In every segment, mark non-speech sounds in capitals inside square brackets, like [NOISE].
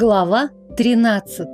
Глава 13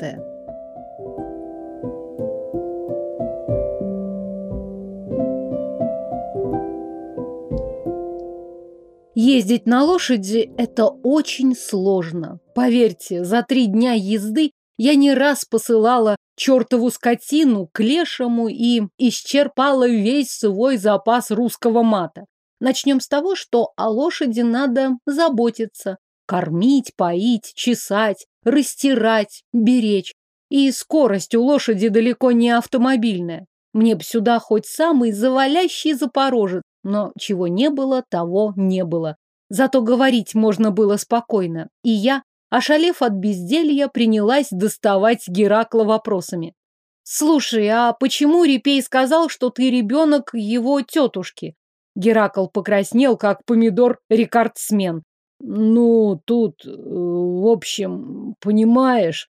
Ездить на лошади – это очень сложно. Поверьте, за три дня езды я не раз посылала чертову скотину к лешему и исчерпала весь свой запас русского мата. Начнем с того, что о лошади надо заботиться. Кормить, поить, чесать, растирать, беречь. И скорость у лошади далеко не автомобильная. Мне б сюда хоть самый завалящий запорожец, но чего не было, того не было. Зато говорить можно было спокойно. И я, ошалев от безделья, принялась доставать Геракла вопросами. «Слушай, а почему Репей сказал, что ты ребенок его тетушки?» Геракл покраснел, как помидор-рекордсмен. Ну, тут, э, в общем, понимаешь,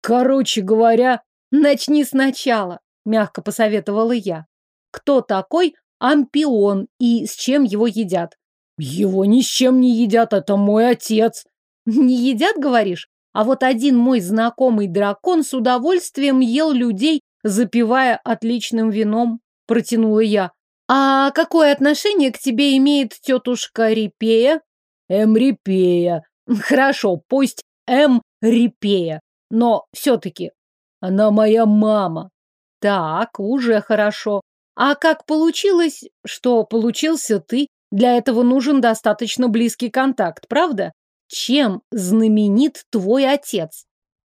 короче говоря, начни сначала, мягко посоветовала я. Кто такой ампион и с чем его едят? Его ни с чем не едят, это мой отец. Не едят, говоришь? А вот один мой знакомый дракон с удовольствием ел людей, запивая отличным вином, протянула я. А какое отношение к тебе имеет тетушка Репея? Эмрипея. Хорошо, пусть Эмрипея. Но все-таки она моя мама. Так, уже хорошо. А как получилось, что получился ты? Для этого нужен достаточно близкий контакт, правда? Чем знаменит твой отец?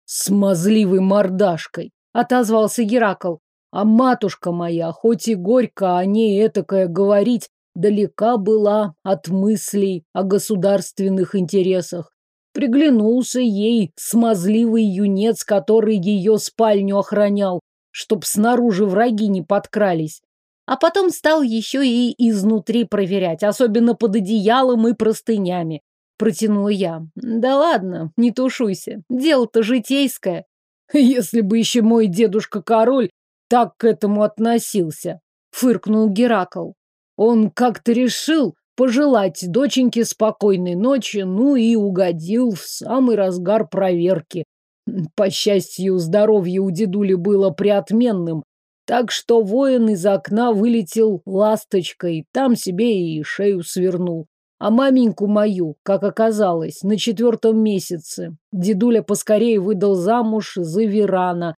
Смазливой мордашкой, отозвался Геракл. А матушка моя, хоть и горько о ней этакое говорить, далека была от мыслей о государственных интересах. Приглянулся ей смазливый юнец, который ее спальню охранял, чтоб снаружи враги не подкрались. А потом стал еще и изнутри проверять, особенно под одеялом и простынями. Протянула я. Да ладно, не тушуйся, дело-то житейское. [LAUGHS] Если бы еще мой дедушка-король так к этому относился, фыркнул Геракл. Он как-то решил пожелать доченьке спокойной ночи, ну и угодил в самый разгар проверки. По счастью, здоровье у дедули было приотменным, так что воин из окна вылетел ласточкой, там себе и шею свернул. А маменьку мою, как оказалось, на четвертом месяце дедуля поскорее выдал замуж за Верана.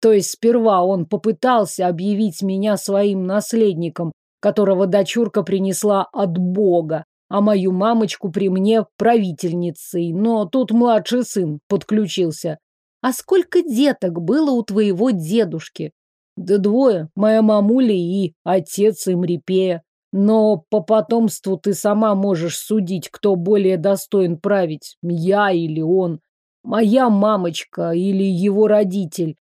То есть сперва он попытался объявить меня своим наследником, которого дочурка принесла от Бога, а мою мамочку при мне правительницей, но тут младший сын подключился. А сколько деток было у твоего дедушки? Да двое, моя мамуля и отец Имрипея. Но по потомству ты сама можешь судить, кто более достоин править, я или он. Моя мамочка или его родитель,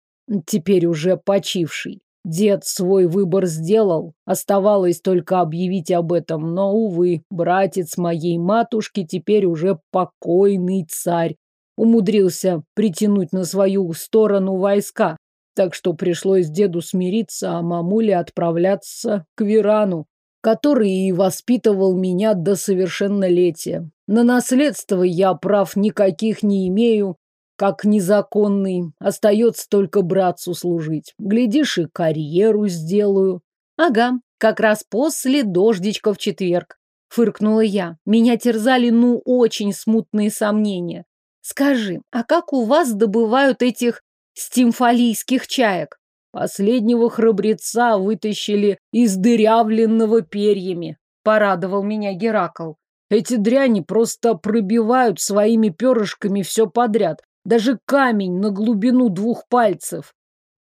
теперь уже почивший. Дед свой выбор сделал, оставалось только объявить об этом, но, увы, братец моей матушки теперь уже покойный царь. Умудрился притянуть на свою сторону войска, так что пришлось деду смириться, а мамуле отправляться к Верану, который и воспитывал меня до совершеннолетия. На наследство я прав никаких не имею, как незаконный. Остается только братцу служить. Глядишь, и карьеру сделаю. Ага, как раз после дождичка в четверг. Фыркнула я. Меня терзали, ну, очень смутные сомнения. Скажи, а как у вас добывают этих стимфалийских чаек? Последнего храбреца вытащили из дырявленного перьями. Порадовал меня Геракл. Эти дряни просто пробивают своими перышками все подряд, даже камень на глубину двух пальцев.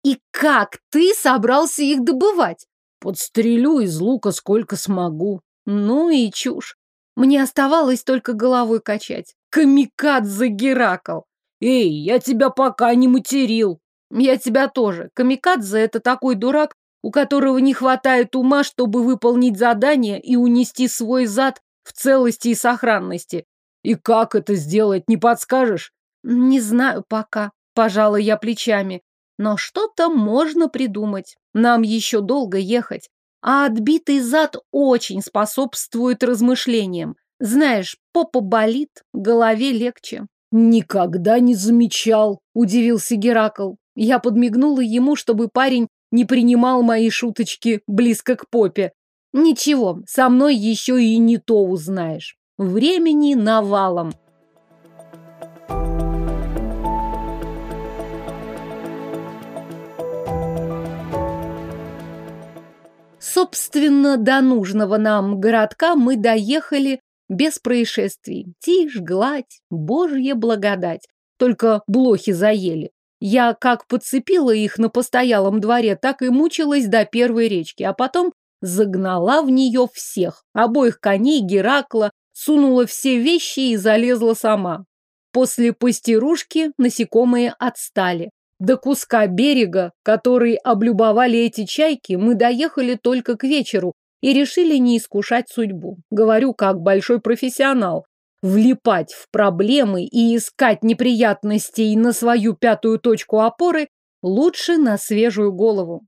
И как ты собрался их добывать? Подстрелю из лука сколько смогу. Ну и чушь. Мне оставалось только головой качать. Камикадзе Геракл. Эй, я тебя пока не материл. Я тебя тоже. Камикадзе это такой дурак, у которого не хватает ума, чтобы выполнить задание и унести свой зад в целости и сохранности. И как это сделать, не подскажешь? Не знаю пока, пожала я плечами. Но что-то можно придумать. Нам еще долго ехать. А отбитый зад очень способствует размышлениям. Знаешь, попа болит, голове легче. Никогда не замечал, удивился Геракл. Я подмигнула ему, чтобы парень не принимал мои шуточки близко к попе. Ничего, со мной еще и не то узнаешь. Времени навалом. Собственно, до нужного нам городка мы доехали без происшествий. Тишь, гладь, божья благодать. Только блохи заели. Я как подцепила их на постоялом дворе, так и мучилась до первой речки, а потом загнала в нее всех. Обоих коней, Геракла, сунула все вещи и залезла сама. После постирушки насекомые отстали. До куска берега, который облюбовали эти чайки, мы доехали только к вечеру и решили не искушать судьбу. Говорю, как большой профессионал. Влипать в проблемы и искать неприятностей на свою пятую точку опоры лучше на свежую голову.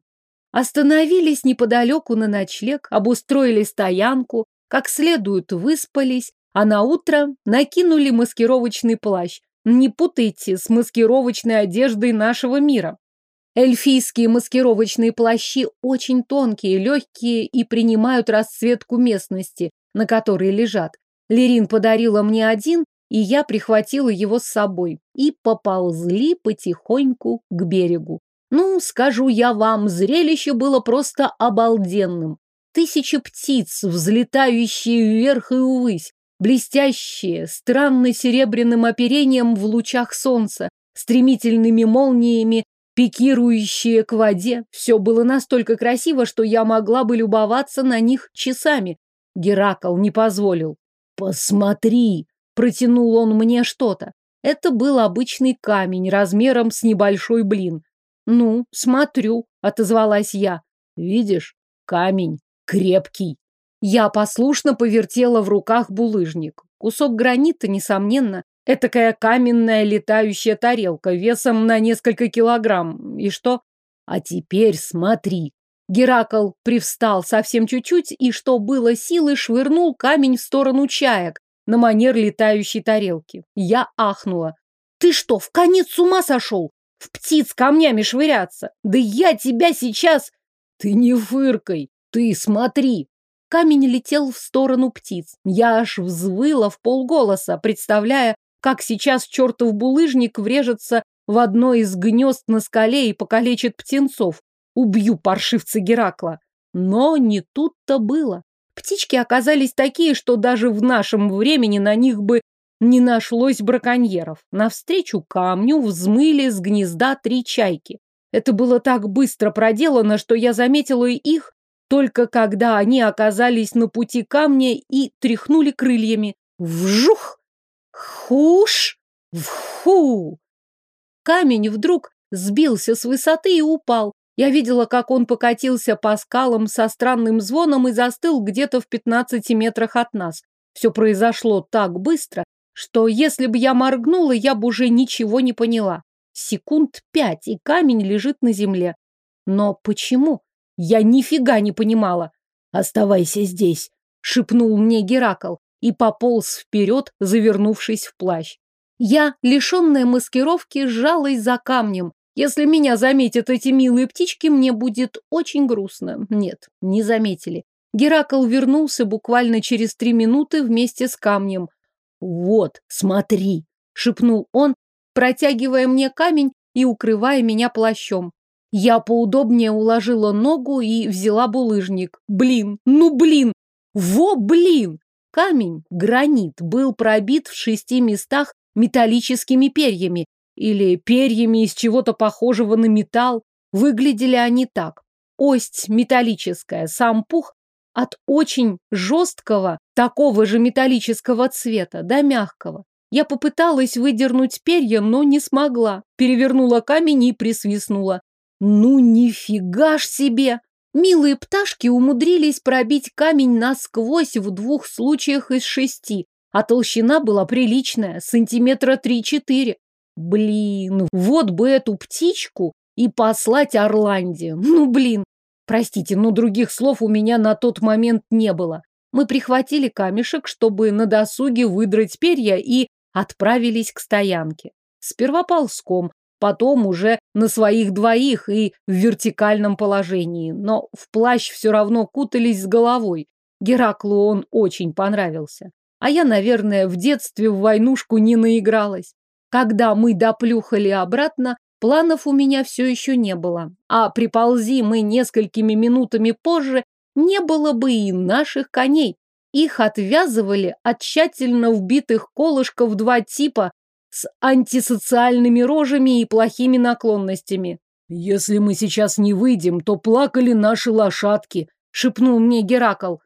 Остановились неподалеку на ночлег, обустроили стоянку, как следует выспались, а на утро накинули маскировочный плащ. Не путайте с маскировочной одеждой нашего мира. Эльфийские маскировочные плащи очень тонкие, легкие и принимают расцветку местности, на которой лежат. Лерин подарила мне один, и я прихватила его с собой. И поползли потихоньку к берегу. Ну, скажу я вам, зрелище было просто обалденным. Тысячи птиц, взлетающие вверх и увысь, блестящие, странно серебряным оперением в лучах солнца, стремительными молниями, пикирующие к воде. Все было настолько красиво, что я могла бы любоваться на них часами. Геракл не позволил. «Посмотри!» – протянул он мне что-то. Это был обычный камень размером с небольшой блин. «Ну, смотрю», — отозвалась я. «Видишь, камень крепкий». Я послушно повертела в руках булыжник. Кусок гранита, несомненно, этакая каменная летающая тарелка весом на несколько килограмм. И что? А теперь смотри. Геракл привстал совсем чуть-чуть и, что было силы, швырнул камень в сторону чаек на манер летающей тарелки. Я ахнула. «Ты что, в конец с ума сошел? В птиц камнями швыряться. Да я тебя сейчас... Ты не фыркой, ты смотри. Камень летел в сторону птиц. Я аж взвыла в полголоса, представляя, как сейчас чертов булыжник врежется в одно из гнезд на скале и покалечит птенцов. Убью паршивца Геракла. Но не тут-то было. Птички оказались такие, что даже в нашем времени на них бы не нашлось браконьеров. Навстречу камню взмыли с гнезда три чайки. Это было так быстро проделано, что я заметила их только когда они оказались на пути камня и тряхнули крыльями. Вжух! Хуш! Вху! Камень вдруг сбился с высоты и упал. Я видела, как он покатился по скалам со странным звоном и застыл где-то в 15 метрах от нас. Все произошло так быстро, что если бы я моргнула, я бы уже ничего не поняла. Секунд пять, и камень лежит на земле. Но почему? Я нифига не понимала. «Оставайся здесь», — шепнул мне Геракл и пополз вперед, завернувшись в плащ. Я, лишенная маскировки, сжалась за камнем. Если меня заметят эти милые птички, мне будет очень грустно. Нет, не заметили. Геракл вернулся буквально через три минуты вместе с камнем. «Вот, смотри!» — шепнул он, протягивая мне камень и укрывая меня плащом. Я поудобнее уложила ногу и взяла булыжник. Блин, ну блин! Во блин! Камень, гранит, был пробит в шести местах металлическими перьями или перьями из чего-то похожего на металл. Выглядели они так. Ость металлическая, сам пух от очень жесткого, такого же металлического цвета, до мягкого. Я попыталась выдернуть перья, но не смогла. Перевернула камень и присвистнула. Ну нифига ж себе! Милые пташки умудрились пробить камень насквозь в двух случаях из шести, а толщина была приличная, сантиметра три-четыре. Блин, вот бы эту птичку и послать Орланде. Ну, блин, Простите, но других слов у меня на тот момент не было. Мы прихватили камешек, чтобы на досуге выдрать перья и отправились к стоянке. Сперва ползком, потом уже на своих двоих и в вертикальном положении, но в плащ все равно кутались с головой. Гераклу он очень понравился. А я, наверное, в детстве в войнушку не наигралась. Когда мы доплюхали обратно, планов у меня все еще не было. А приползи мы несколькими минутами позже, не было бы и наших коней. Их отвязывали от тщательно вбитых колышков два типа с антисоциальными рожами и плохими наклонностями. «Если мы сейчас не выйдем, то плакали наши лошадки», — шепнул мне Геракл.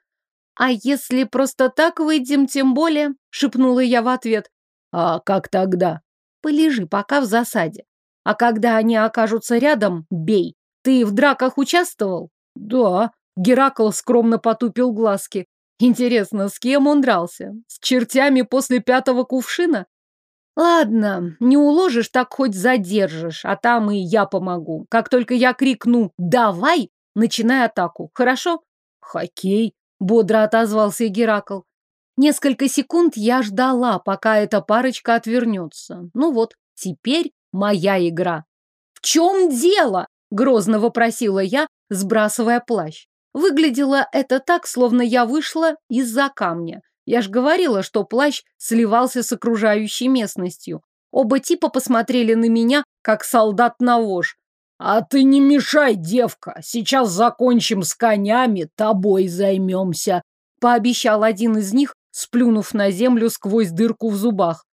«А если просто так выйдем, тем более?» — шепнула я в ответ. «А как тогда?» «Полежи пока в засаде. А когда они окажутся рядом, бей. Ты в драках участвовал?» «Да». Геракл скромно потупил глазки. Интересно, с кем он дрался? С чертями после пятого кувшина? Ладно, не уложишь, так хоть задержишь, а там и я помогу. Как только я крикну «давай», начинай атаку, хорошо? Хоккей, бодро отозвался Геракл. Несколько секунд я ждала, пока эта парочка отвернется. Ну вот, теперь моя игра. В чем дело? Грозно вопросила я, сбрасывая плащ. Выглядело это так, словно я вышла из-за камня. Я ж говорила, что плащ сливался с окружающей местностью. Оба типа посмотрели на меня, как солдат на вож. «А ты не мешай, девка, сейчас закончим с конями, тобой займемся», пообещал один из них, сплюнув на землю сквозь дырку в зубах.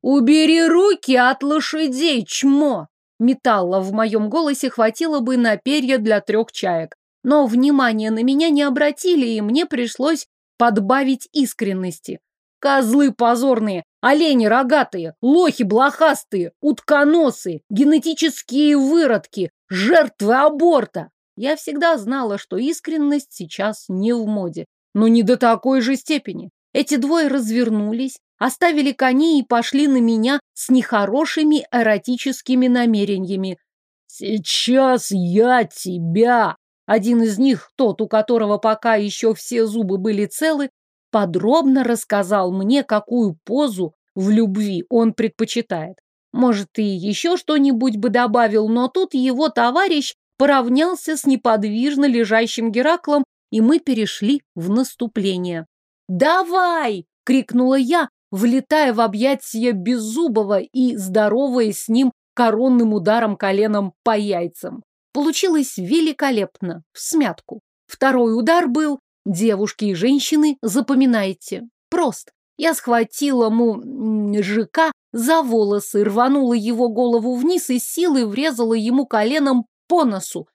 «Убери руки от лошадей, чмо!» Металла в моем голосе хватило бы на перья для трех чаек. Но внимание на меня не обратили, и мне пришлось подбавить искренности. Козлы позорные, олени рогатые, лохи блохастые, утконосы, генетические выродки, жертвы аборта. Я всегда знала, что искренность сейчас не в моде, но не до такой же степени. Эти двое развернулись, оставили коней и пошли на меня с нехорошими эротическими намерениями. «Сейчас я тебя!» Один из них, тот, у которого пока еще все зубы были целы, подробно рассказал мне, какую позу в любви он предпочитает. Может, и еще что-нибудь бы добавил, но тут его товарищ поравнялся с неподвижно лежащим Гераклом, и мы перешли в наступление. «Давай!» — крикнула я, влетая в объятия Беззубова и здороваясь с ним коронным ударом коленом по яйцам. Получилось великолепно, в смятку. Второй удар был «Девушки и женщины, запоминайте». Прост. Я схватила мужика за волосы, рванула его голову вниз и силой врезала ему коленом по носу.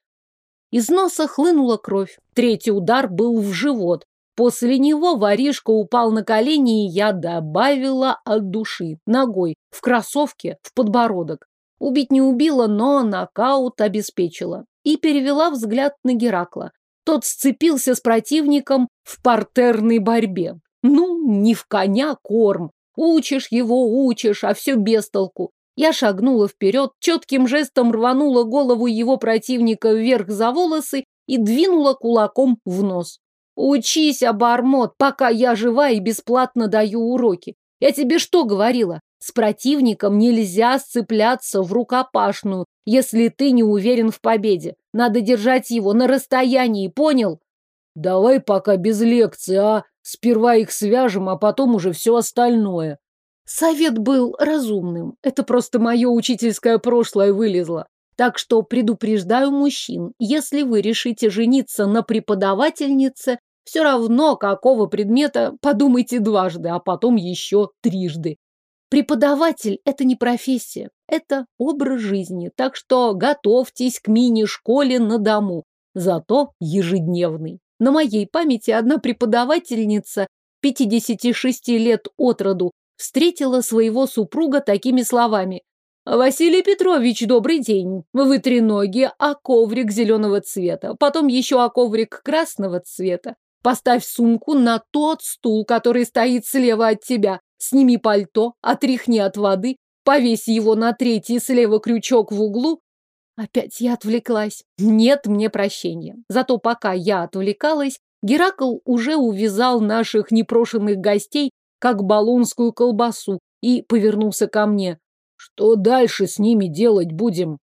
Из носа хлынула кровь. Третий удар был в живот. После него воришка упал на колени, и я добавила от души, ногой, в кроссовке, в подбородок. Убить не убила, но нокаут обеспечила. И перевела взгляд на Геракла. Тот сцепился с противником в партерной борьбе. Ну, не в коня корм. Учишь его, учишь, а все без толку. Я шагнула вперед, четким жестом рванула голову его противника вверх за волосы и двинула кулаком в нос. «Учись, обормот, пока я жива и бесплатно даю уроки. Я тебе что говорила? С противником нельзя сцепляться в рукопашную, если ты не уверен в победе. Надо держать его на расстоянии, понял? Давай пока без лекции, а? Сперва их свяжем, а потом уже все остальное. Совет был разумным. Это просто мое учительское прошлое вылезло. Так что предупреждаю мужчин, если вы решите жениться на преподавательнице, все равно какого предмета подумайте дважды, а потом еще трижды. Преподаватель – это не профессия, это образ жизни, так что готовьтесь к мини-школе на дому, зато ежедневный. На моей памяти одна преподавательница 56 лет от роду встретила своего супруга такими словами. «Василий Петрович, добрый день. Вы ноги, а коврик зеленого цвета, потом еще а коврик красного цвета. Поставь сумку на тот стул, который стоит слева от тебя. Сними пальто, отряхни от воды, повесь его на третий слева крючок в углу. Опять я отвлеклась. Нет мне прощения. Зато пока я отвлекалась, Геракл уже увязал наших непрошенных гостей, как баллонскую колбасу, и повернулся ко мне. Что дальше с ними делать будем?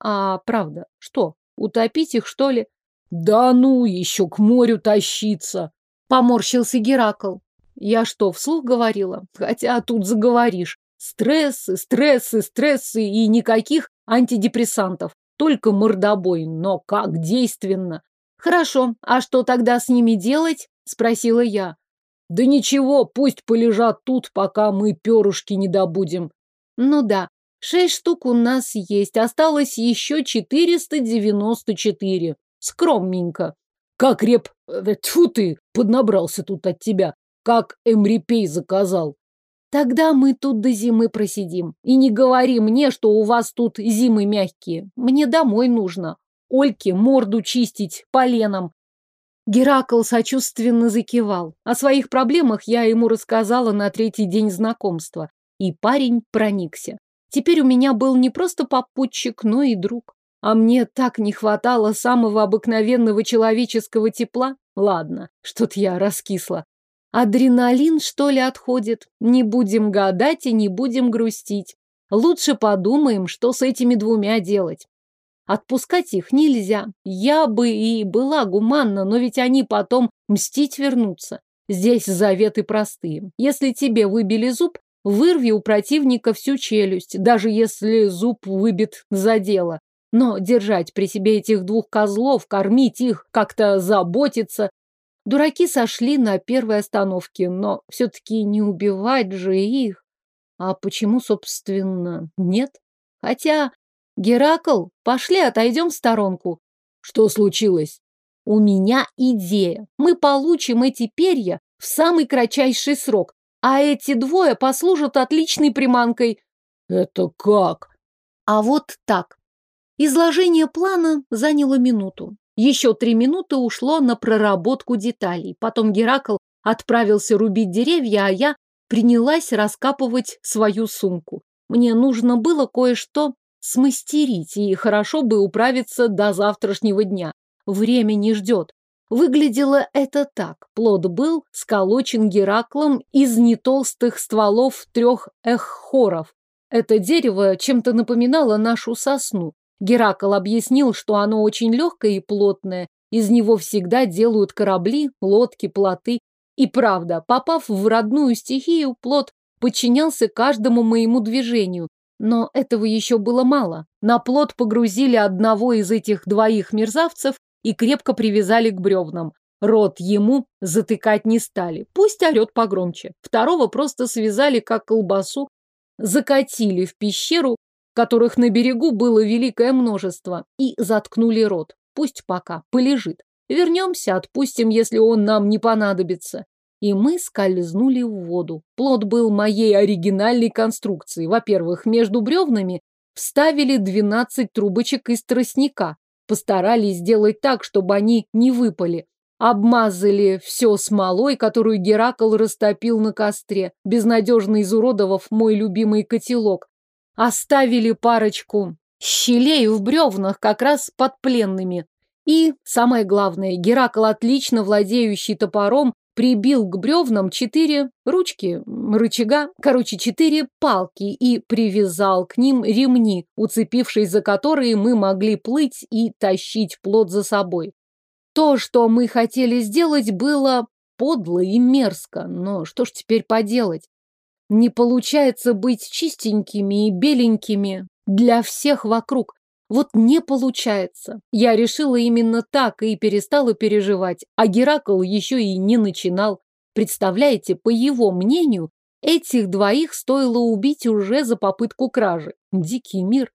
А правда, что, утопить их, что ли? Да ну, еще к морю тащиться. Поморщился Геракл. Я что, вслух говорила? Хотя тут заговоришь. Стрессы, стрессы, стрессы и никаких антидепрессантов. Только мордобой, но как действенно. Хорошо, а что тогда с ними делать? Спросила я. Да ничего, пусть полежат тут, пока мы перышки не добудем. Ну да, шесть штук у нас есть, осталось еще четыреста девяносто четыре. Скромненько. Как реп... Э, тьфу ты, поднабрался тут от тебя. Как Эмрипей заказал. Тогда мы тут до зимы просидим. И не говори мне, что у вас тут зимы мягкие. Мне домой нужно. Ольке морду чистить поленом. Геракл сочувственно закивал. О своих проблемах я ему рассказала на третий день знакомства. И парень проникся. Теперь у меня был не просто попутчик, но и друг. А мне так не хватало самого обыкновенного человеческого тепла. Ладно, что-то я раскисла. Адреналин, что ли, отходит? Не будем гадать и не будем грустить. Лучше подумаем, что с этими двумя делать. Отпускать их нельзя. Я бы и была гуманна, но ведь они потом мстить вернутся. Здесь заветы простые. Если тебе выбили зуб, вырви у противника всю челюсть, даже если зуб выбит за дело. Но держать при себе этих двух козлов, кормить их, как-то заботиться. Дураки сошли на первой остановке, но все-таки не убивать же их. А почему, собственно, нет? Хотя Геракл, пошли отойдем в сторонку. Что случилось? У меня идея. Мы получим эти перья в самый кратчайший срок, а эти двое послужат отличной приманкой. Это как? А вот так. Изложение плана заняло минуту. Еще три минуты ушло на проработку деталей. Потом Геракл отправился рубить деревья, а я принялась раскапывать свою сумку. Мне нужно было кое-что смастерить, и хорошо бы управиться до завтрашнего дня. Время не ждет. Выглядело это так. Плод был сколочен Гераклом из нетолстых стволов трех эххоров. Это дерево чем-то напоминало нашу сосну. Геракл объяснил, что оно очень легкое и плотное. Из него всегда делают корабли, лодки, плоты. И правда, попав в родную стихию, плод подчинялся каждому моему движению, но этого еще было мало. На плот погрузили одного из этих двоих мерзавцев и крепко привязали к бревнам. Рот ему затыкать не стали. Пусть орет погромче. Второго просто связали, как колбасу, закатили в пещеру, которых на берегу было великое множество, и заткнули рот. Пусть пока полежит. Вернемся, отпустим, если он нам не понадобится и мы скользнули в воду. Плод был моей оригинальной конструкции. Во-первых, между бревнами вставили 12 трубочек из тростника. Постарались сделать так, чтобы они не выпали. Обмазали все смолой, которую Геракл растопил на костре, безнадежно изуродовав мой любимый котелок. Оставили парочку щелей в бревнах как раз под пленными. И, самое главное, Геракл, отлично владеющий топором, прибил к бревнам четыре ручки, рычага, короче, четыре палки и привязал к ним ремни, уцепившись за которые мы могли плыть и тащить плод за собой. То, что мы хотели сделать, было подло и мерзко, но что ж теперь поделать? Не получается быть чистенькими и беленькими для всех вокруг. Вот не получается. Я решила именно так и перестала переживать, а Геракл еще и не начинал. Представляете, по его мнению, этих двоих стоило убить уже за попытку кражи. Дикий мир.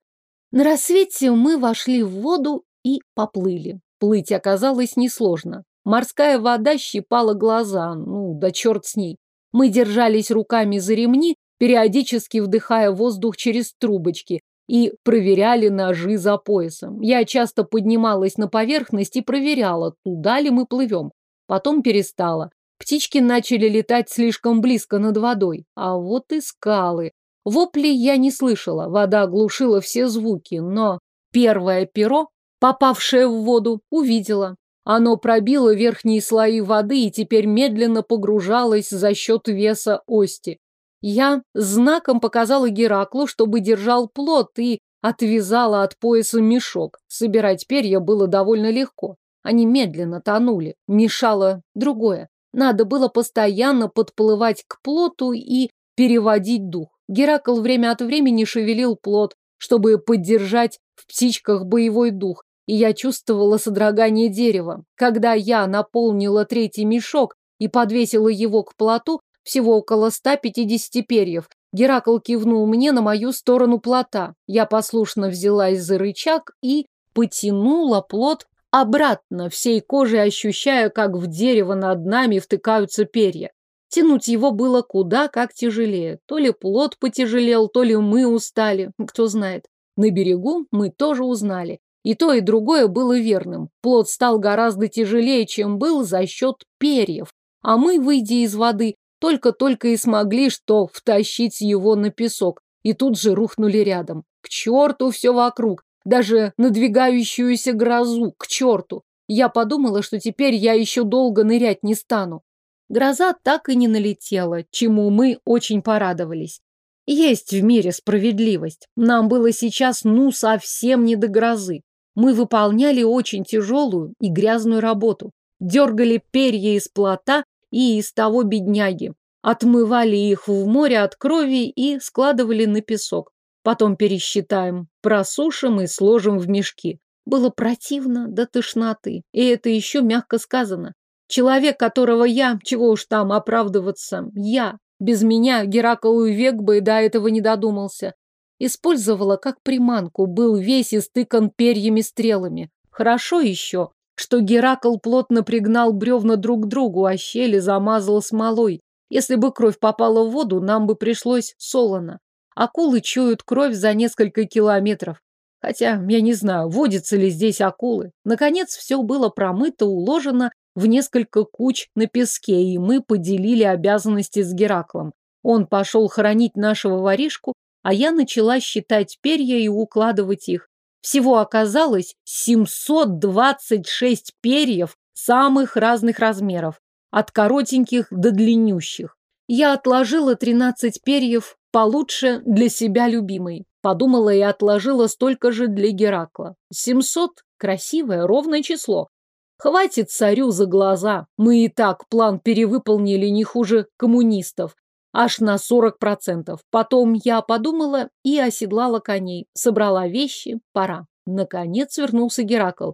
На рассвете мы вошли в воду и поплыли. Плыть оказалось несложно. Морская вода щипала глаза, ну да черт с ней. Мы держались руками за ремни, периодически вдыхая воздух через трубочки, и проверяли ножи за поясом. Я часто поднималась на поверхность и проверяла, туда ли мы плывем. Потом перестала. Птички начали летать слишком близко над водой. А вот и скалы. Вопли я не слышала, вода глушила все звуки, но первое перо, попавшее в воду, увидела. Оно пробило верхние слои воды и теперь медленно погружалось за счет веса ости. Я знаком показала Гераклу, чтобы держал плод, и отвязала от пояса мешок. Собирать перья было довольно легко. Они медленно тонули. Мешало другое. Надо было постоянно подплывать к плоту и переводить дух. Геракл время от времени шевелил плод, чтобы поддержать в птичках боевой дух, и я чувствовала содрогание дерева. Когда я наполнила третий мешок и подвесила его к плоту, всего около 150 перьев, Геракл кивнул мне на мою сторону плота. Я послушно взялась за рычаг и потянула плот обратно, всей кожей ощущая, как в дерево над нами втыкаются перья. Тянуть его было куда как тяжелее. То ли плот потяжелел, то ли мы устали, кто знает. На берегу мы тоже узнали. И то, и другое было верным. Плот стал гораздо тяжелее, чем был за счет перьев. А мы, выйдя из воды, только-только и смогли что втащить его на песок. И тут же рухнули рядом. К черту все вокруг. Даже надвигающуюся грозу. К черту. Я подумала, что теперь я еще долго нырять не стану. Гроза так и не налетела, чему мы очень порадовались. Есть в мире справедливость. Нам было сейчас ну совсем не до грозы. Мы выполняли очень тяжелую и грязную работу. Дергали перья из плота и из того бедняги. Отмывали их в море от крови и складывали на песок. Потом пересчитаем, просушим и сложим в мешки. Было противно до тошноты. И это еще мягко сказано. Человек, которого я, чего уж там оправдываться, я. Без меня Геракл век бы до этого не додумался. Использовала как приманку, был весь истыкан перьями-стрелами. Хорошо еще, что Геракл плотно пригнал бревна друг к другу, а щели замазал смолой. Если бы кровь попала в воду, нам бы пришлось солоно. Акулы чуют кровь за несколько километров. Хотя, я не знаю, водятся ли здесь акулы. Наконец, все было промыто, уложено в несколько куч на песке, и мы поделили обязанности с Гераклом. Он пошел хоронить нашего воришку, а я начала считать перья и укладывать их. Всего оказалось 726 перьев самых разных размеров, от коротеньких до длиннющих. Я отложила 13 перьев получше для себя любимой. Подумала и отложила столько же для Геракла. 700 – красивое, ровное число. Хватит царю за глаза. Мы и так план перевыполнили не хуже коммунистов аж на 40%. Потом я подумала и оседлала коней, собрала вещи, пора. Наконец вернулся Геракл.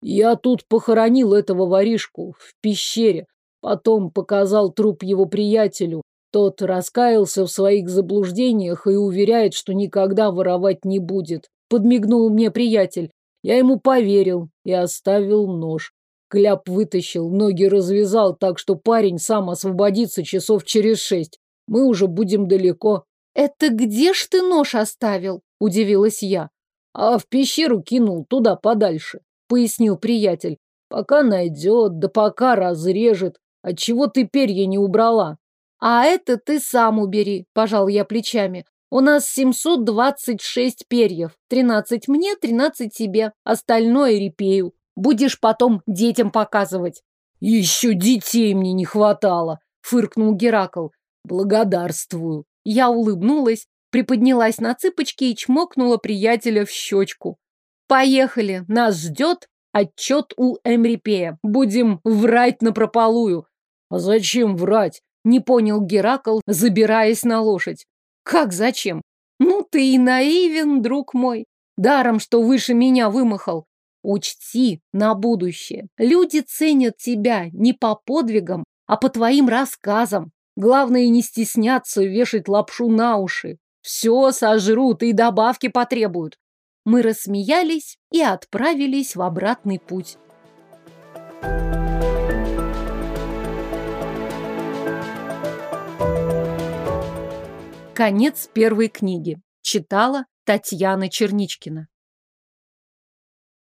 Я тут похоронил этого воришку в пещере, потом показал труп его приятелю. Тот раскаялся в своих заблуждениях и уверяет, что никогда воровать не будет. Подмигнул мне приятель. Я ему поверил и оставил нож. Кляп вытащил, ноги развязал так, что парень сам освободится часов через шесть мы уже будем далеко. Это где ж ты нож оставил? Удивилась я. А в пещеру кинул туда подальше, пояснил приятель. Пока найдет, да пока разрежет. Отчего ты перья не убрала? А это ты сам убери, пожал я плечами. У нас 726 перьев. 13 мне, 13 тебе. Остальное репею. Будешь потом детям показывать. Еще детей мне не хватало, фыркнул Геракл. Благодарствую. Я улыбнулась, приподнялась на цыпочки и чмокнула приятеля в щечку. Поехали, нас ждет отчет у Эмрипея. Будем врать напропалую. А зачем врать? Не понял Геракл, забираясь на лошадь. Как зачем? Ну ты и наивен, друг мой. Даром, что выше меня вымахал. Учти на будущее. Люди ценят тебя не по подвигам, а по твоим рассказам. Главное не стесняться вешать лапшу на уши. Все сожрут и добавки потребуют. Мы рассмеялись и отправились в обратный путь. Конец первой книги. Читала Татьяна Черничкина.